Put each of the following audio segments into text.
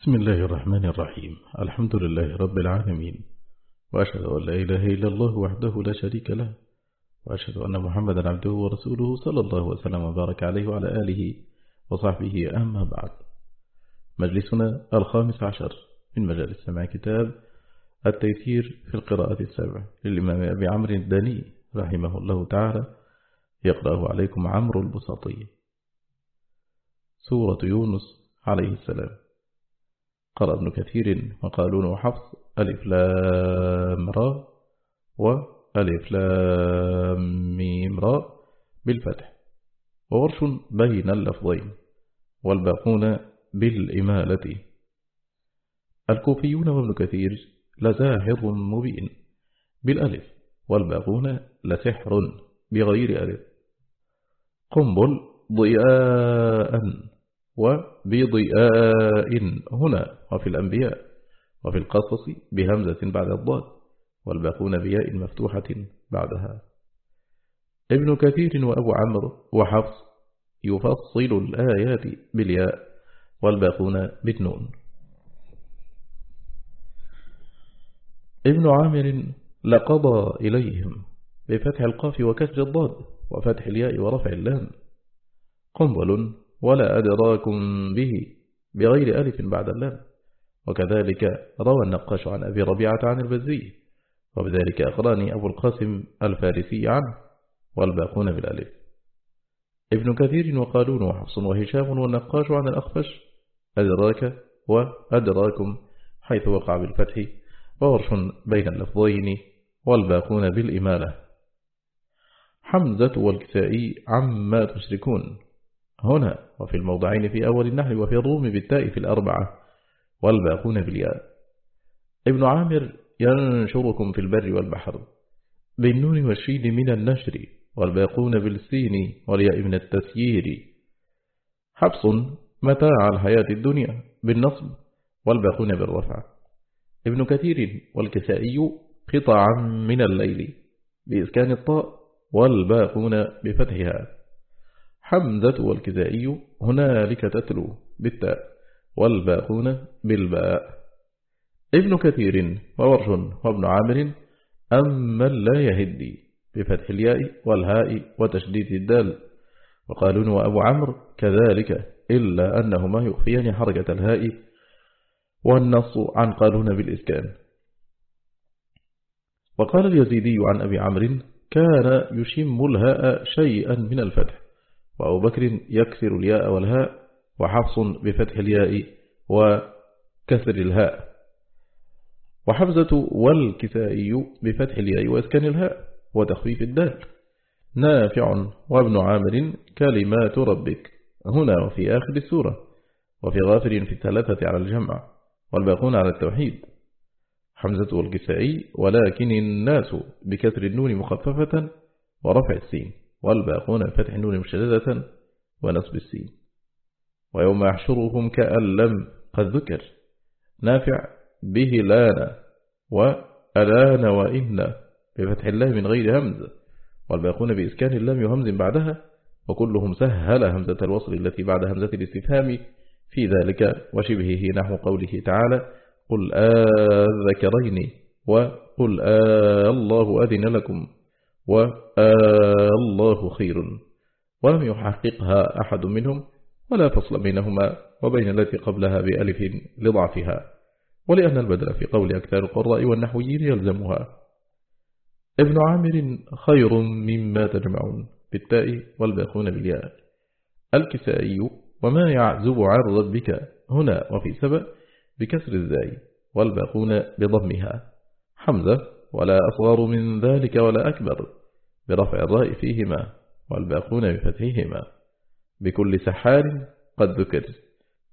بسم الله الرحمن الرحيم. الحمد لله رب العالمين. وأشهد أن لا إله إلا الله وحده لا شريك له. وأشهد أن محمدا عبده ورسوله صلى الله وسلم وبارك عليه وعلى آله وصحبه أما بعد. مجلسنا الخامس عشر من مجالس سمع كتاب التيسير في القراءة السبع للإمام أبي عمرو الداني رحمه الله تعالى. يقرأه عليكم عمرو البساطي. سورة يونس عليه السلام. قرأ ابن كثير وقالون وحفص ألف لام را وألف لام ميم را بالفتح وورش بين اللفظين والباقون بالإمالة. الكوفيون وابن كثير لزاهر مبين بالألف والباقون لسحر بغير ألف. قنبل ضياء وبضياء هنا وفي الأنبياء وفي القصص بهمزة بعد الضاد والباقون بياء مفتوحة بعدها. ابن كثير وأبو عمرو وحفص يفصل الآيات بالياء والباقون بالنون. ابن عامر لقضى إليهم بفتح القاف وكسر الضاد وفتح الياء ورفع اللام. قنبل ولا أدراكم به بغير ألف بعد اللام. وكذلك روى النقاش عن أبي ربيعة عن البزي وبذلك أخراني أبو القاسم الفارسي عنه والباقون بالألف. ابن كثير وقالون وحفص وهشام والنقاش عن الأخفش أدراك وأدراكم حيث وقع بالفتح وورش بين اللفظين والباقون بالإمالة. حمزة والكسائي عما تشركون. هنا وفي الموضعين في أول النحل وفي الروم بالتاء في الأربعة والباقون بالياء. ابن عامر ينشركم في البر والبحر بالنون والشين من النشر والباقون بالسين والياء من التسيير. حبس متاع الحياة الدنيا بالنصب والباقون بالرفع. ابن كثير والكسائي قطعا من الليل بإسكان الطاء والباقون بفتحها. حمزة والكزائي هنالك تتلو بالتاء والباقون بالباء. ابن كثير وورش وابن عامر أما لا يهدي بفتح الياء والهاء وتشديد الدال. وقالون وأبو عمرو كذلك إلا أنهما يخفيان حركة الهاء والنص عن قالون بالإسكان. وقال اليزيدي عن أبي عمرو كان يشم الهاء شيئا من الفتح. وأبو بكر يكسر الياء والهاء وحفص بفتح الياء وكسر الهاء. وحفزة والكسائي بفتح الياء وإسكان الهاء وتخفيف الدال. نافع وابن عامر كلمات ربك. هنا وفي آخر السورة. وفي غافر في الثلاثة على الجمع والباقون على التوحيد. حمزة والكسائي ولكن الناس بكسر النون مخففة ورفع السين. والباقون فتح النون مشددة ونصب السين. ويوم يحشرهم كأن لم قد ذكر. نافع به لأن وألان وإن بفتح الله من غير همز. والباقون بإسكان اللام همز بعدها. وكلهم سهل همزة الوصل التي بعد همزة الاستفهام في ذلك وشبهه نحو قوله تعالى قل آذكرين وقل آه الله أذن لكم. والله خير. ولم يحققها أحد منهم ولا فصل بينهما وبين التي قبلها بألف لضعفها. ولأن البدل في قول أكثر القراء والنحويين يلزمها. ابن عامر خير مما تجمعون بالتاء والباقون بالياء. الكسائي وما يعزب عن ربك هنا وفي سبأ بكسر الزاي والباقون بضمها. حمزة ولا أصغر من ذلك ولا أكبر برفع الراء فيهما والباقون بفتحهما. بكل سحار قد ذكر.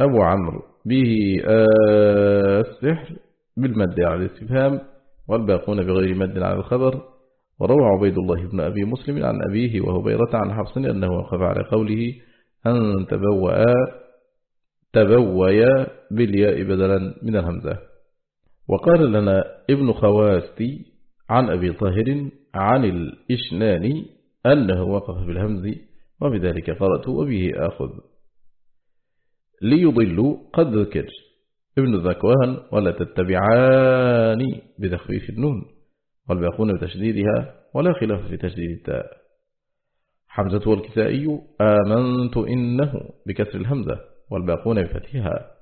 أبو عمرو به السحر بالمد على الاستفهام والباقون بغير مد على الخبر. وروى عبيد الله بن أبي مسلم عن أبيه وهبيرة عن حفص أنه وقف على قوله أن تبوأ تبويا بالياء بدلا من الهمزة. وقال لنا ابن خواستي عن أبي طاهر عن الإشنان أنه وقف بالهمز وبذلك قرأت وبه آخذ. ليضلوا قد ذكر. ابن ذكوان ولا تتبعان بتخفيف النون والباقون بتشديدها ولا خلاف في تشديد التاء. حمزة والكسائي آمنت إنه بكسر الهمزة والباقون بفتحها.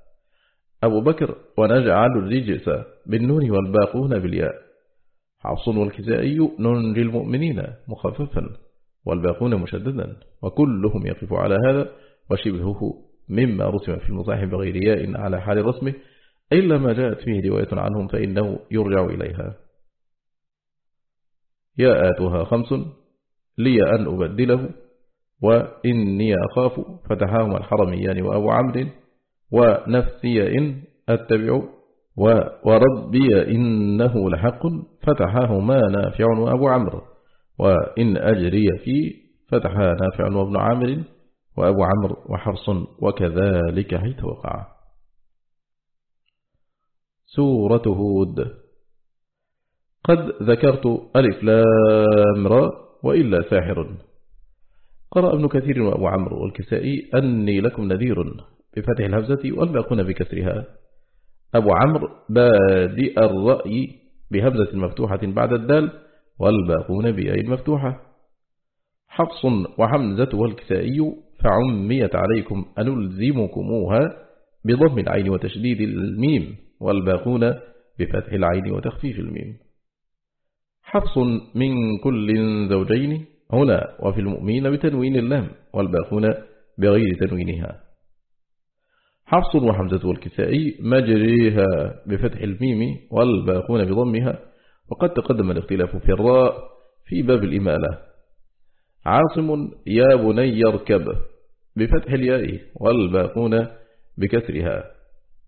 أبو بكر ونجعل الرجس بالنون والباقون بالياء. حفص والكسائي ننجي المؤمنين مخففا والباقون مشددا وكلهم يقف على هذا وشبهه مما رسم في المصاحف بغير ياء على حال رسمه إلا ما جاءت فيه رواية عنهم فإنه يرجع إليها. ياءاتها خمس لي أن أبدله وإني أخاف فتحاهما الحرميان وأبو عمرو ونفسي إن أتبع وربي إنه لحق فتحاهما نافع وأبو عمرو. وإن أجري في فتحها نافع وابن عامر وأبو عمرو وحرص وكذلك حيث وقع. سورة هود. قد ذكرت ألف لام را وإلا ساحر. قرأ ابن كثير وأبو عمرو والكسائي أني لكم نذير. بفتح الهمزة والباقون بكسرها. أبو عمرو بادئ الرأي بهمزة مفتوحة بعد الدال والباقون بأي المفتوحة حفص وحمزة والكسائي فعميت عليكم أنلزمكموها بضم العين وتشديد الميم والباقون بفتح العين وتخفيف الميم. حفص من كل زوجين هنا وفي المؤمنين بتنوين اللام والباقون بغير تنوينها. حفص وحمزة والكسائي مجريها بفتح الميم والباقون بضمها وقد تقدم الاختلاف في الراء في باب الإمالة. عاصم يا بني اركب بفتح الياء والباقون بكسرها.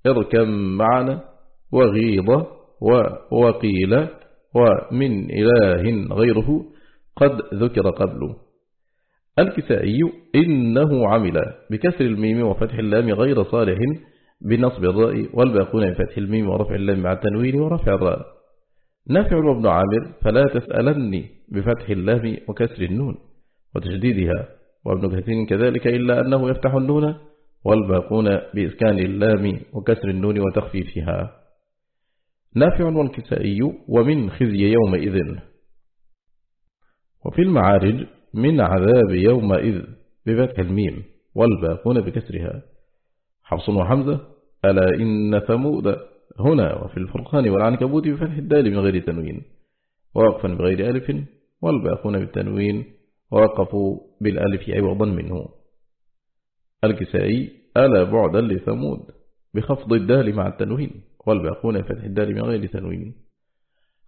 اركب معنا وغيض ووقيل ومن إله غيره قد ذكر قبل. الكسائي إنه عمل بكسر الميم وفتح اللام غير صالح بنصب الراء والباقون بفتح الميم ورفع اللام مع التنوين ورفع الراء. نافع وابن عامر فلا تسألني بفتح اللام وكسر النون وتجديدها وابن كثير كذلك إلا أنه يفتح النون والباقون بإسكان اللام وكسر النون وتخفيفها. نافع والكسائي ومن خزي يومئذ. وفي المعارج من عذاب يومئذ بفتح الميم والباقون بكسرها. حفص وحمزة ألا إن ثمود هنا وفي الفرقان والعنكبوت بفتح الدال من غير تنوين. ووقفا بغير ألف والباقون بالتنوين. ووقفوا بالألف عوضا منه. الكسائي ألا بعدا لثمود بخفض الدال مع التنوين. والباقون بفتح الدال من غير تنوين.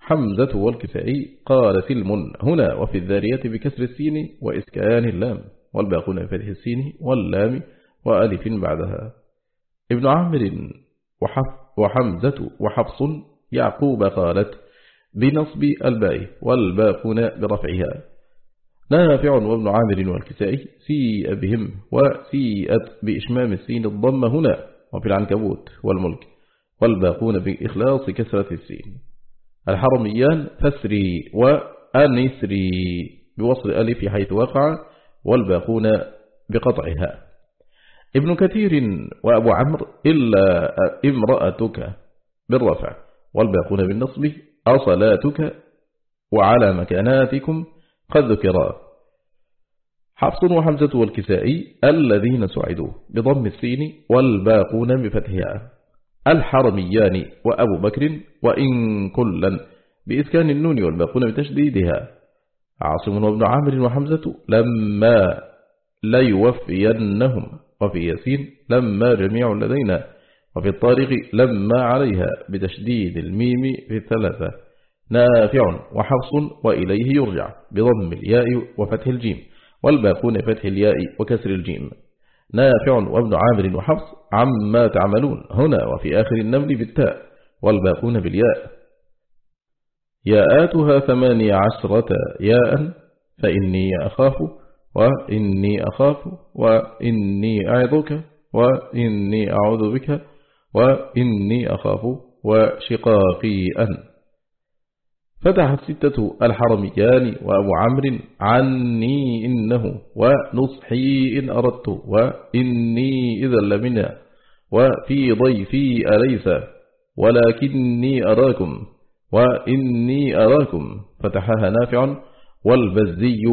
حمزة والكسائي قال سلم هنا وفي الذارية بكسر السين وإسكان اللام والباقون بفتح السين واللام وألف بعدها. ابن عامر وحمزة وحفص يعقوب قالت بنصب الباء والباقون برفعها. نافع وابن عامر والكسائي سيء بهم وسيئت بإشمام السين الضم هنا وفي العنكبوت والملك والباقون بإخلاص كسرة السين. الحرميان فسري وأنسري بوصل ألف حيث وقع والباقون بقطعها. ابن كثير وأبو عمرو إلا امرأتك بالرفع والباقون بالنصب أصلاتك وعلى مكاناتكم قد ذكرا حفص وحمزة والكسائي الذين سعدوا بضم السين والباقون بفتحها. الحرميان وأبو بكر وإن كلا بإسكان النون والباقون بتشديدها. عاصم وابن عامر وحمزة لما ليوفينهم وفي ياسين لما جميع لدينا وفي الطارق لما عليها بتشديد الميم في الثلاثة. نافع وحفص وإليه يرجع بضم الياء وفتح الجيم والباقون فتح الياء وكسر الجيم. نافع وابن عامر وحفص عما تعملون. هنا وفي آخر النمل بالتاء والباقون بالياء. ياءاتها ثمانية عشرة ياء فإني أخاف وإني أخاف وإني أعظك وإني أعوذ بك وإني أخاف وشقاقي أن. فتحت ستة الحرميان وأبو عمرو عني إنه ونصحي إن أردت وإني إذا لمنا وفي ضيفي أليس ولكني أراكم وإني أراكم. فتحها نافع والبزي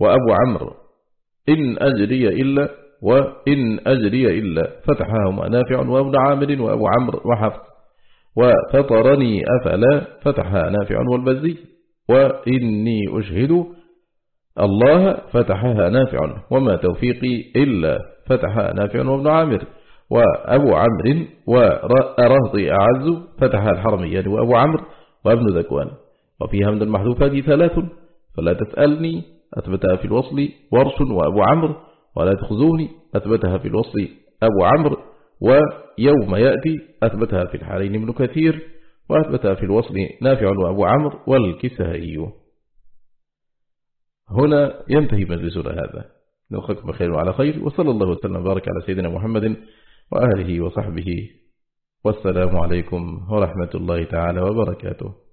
وأبو عمرو إن أجري إلا وإن أجري إلا. فتحهما نافع وابن عامر وأبو عمرو وحفظ وفطرني أفلا فتحها نافع والبزي وإني أشهد الله فتحها نافع وما توفيقي إلا فتحها نافع وابن عامر وأبو عمرو ورهطي أعز فتحها الحرميان وأبو عمرو وابن ذكوان وفيها من المحذوفات ثلاث فلا تسألني أثبتها في الوصل ورش وأبو عمرو ولا تخزوني أثبتها في الوصل أبو عمرو ويوم يأتي أثبتها في الحالين ابن كثير وأثبتها في الوصل نافع وأبو عمرو والكسائي. هنا ينتهي مجلسنا هذا. نلقاكم بخير وعلى خير وصلى الله وسلم وبارك على سيدنا محمد وآله وصحبه. والسلام عليكم ورحمة الله تعالى وبركاته.